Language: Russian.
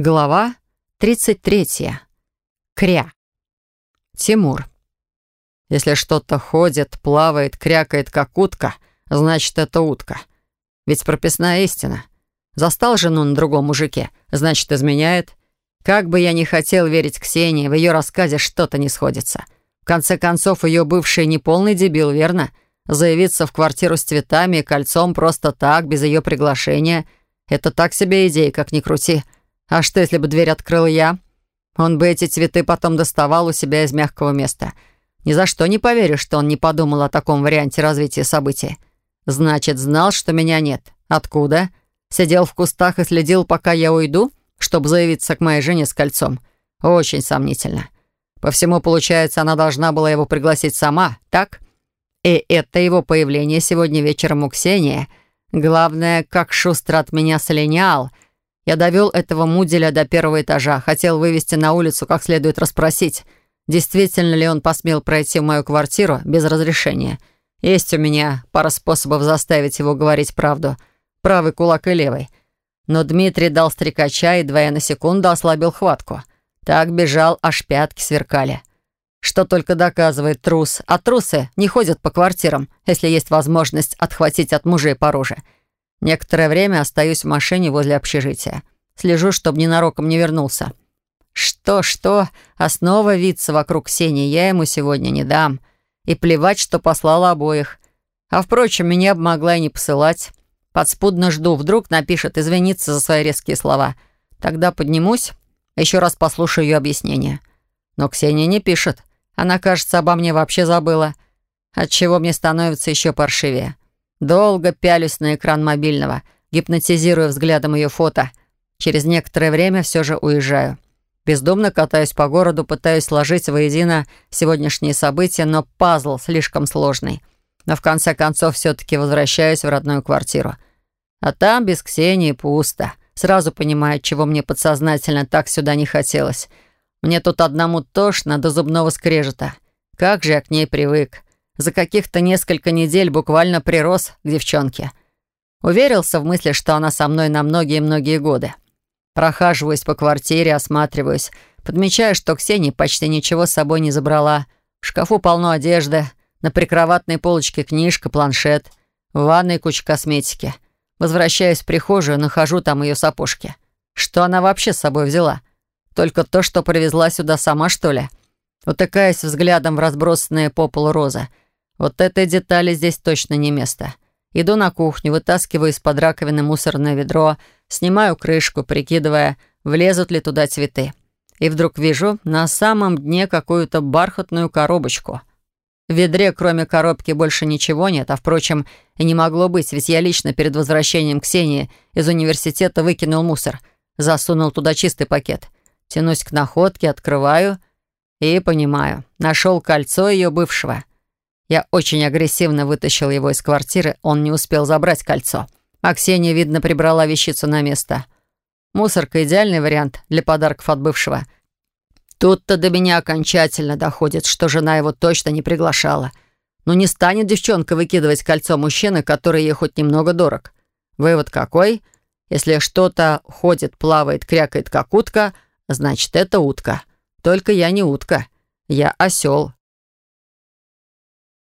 Глава 33. Кря. Тимур. Если что-то ходит, плавает, крякает, как утка, значит, это утка. Ведь прописная истина. Застал жену на другом мужике, значит, изменяет. Как бы я ни хотел верить Ксении, в ее рассказе что-то не сходится. В конце концов, ее бывший неполный дебил, верно? Заявиться в квартиру с цветами и кольцом просто так, без ее приглашения — это так себе идея, как ни крути. — а что, если бы дверь открыл я? Он бы эти цветы потом доставал у себя из мягкого места. Ни за что не поверю, что он не подумал о таком варианте развития событий. Значит, знал, что меня нет. Откуда? Сидел в кустах и следил, пока я уйду, чтобы заявиться к моей жене с кольцом. Очень сомнительно. По всему, получается, она должна была его пригласить сама, так? И это его появление сегодня вечером у Ксении. Главное, как шустро от меня слинял — я довел этого муделя до первого этажа, хотел вывести на улицу, как следует расспросить, действительно ли он посмел пройти в мою квартиру без разрешения. Есть у меня пара способов заставить его говорить правду. Правый кулак и левый. Но Дмитрий дал стрекача, и двоя на секунду ослабил хватку. Так бежал, аж пятки сверкали. Что только доказывает трус. А трусы не ходят по квартирам, если есть возможность отхватить от мужей по роже. Некоторое время остаюсь в машине возле общежития. Слежу, чтобы ненароком не вернулся. Что-что, основа виться вокруг Ксении я ему сегодня не дам. И плевать, что послала обоих. А, впрочем, меня бы могла и не посылать. Подспудно жду, вдруг напишет извиниться за свои резкие слова. Тогда поднимусь, еще раз послушаю ее объяснение. Но Ксения не пишет. Она, кажется, обо мне вообще забыла. Отчего мне становится еще паршивее. Долго пялюсь на экран мобильного, гипнотизируя взглядом ее фото. Через некоторое время все же уезжаю. Бездумно катаюсь по городу, пытаюсь сложить воедино сегодняшние события, но пазл слишком сложный. Но в конце концов все-таки возвращаюсь в родную квартиру. А там без Ксении пусто. Сразу понимаю, чего мне подсознательно так сюда не хотелось. Мне тут одному тошно до зубного скрежета. Как же я к ней привык. За каких-то несколько недель буквально прирос к девчонке. Уверился в мысли, что она со мной на многие-многие годы. Прохаживаюсь по квартире, осматриваюсь. Подмечаю, что Ксения почти ничего с собой не забрала. В шкафу полно одежды. На прикроватной полочке книжка, планшет. В ванной куча косметики. Возвращаюсь в прихожую, нахожу там ее сапожки. Что она вообще с собой взяла? Только то, что привезла сюда сама, что ли? Утыкаясь взглядом в разбросанные по полу розы. Вот этой детали здесь точно не место. Иду на кухню, вытаскиваю из-под раковины мусорное ведро, снимаю крышку, прикидывая, влезут ли туда цветы. И вдруг вижу на самом дне какую-то бархатную коробочку. В ведре, кроме коробки, больше ничего нет, а, впрочем, и не могло быть, ведь я лично перед возвращением Ксении из университета выкинул мусор, засунул туда чистый пакет. Тянусь к находке, открываю и понимаю. Нашел кольцо ее бывшего. Я очень агрессивно вытащил его из квартиры, он не успел забрать кольцо. А Ксения, видно, прибрала вещицу на место. Мусорка — идеальный вариант для подарков от бывшего. Тут-то до меня окончательно доходит, что жена его точно не приглашала. Но не станет девчонка выкидывать кольцо мужчины, который ей хоть немного дорог. Вывод какой? Если что-то ходит, плавает, крякает, как утка, значит, это утка. Только я не утка. Я осел.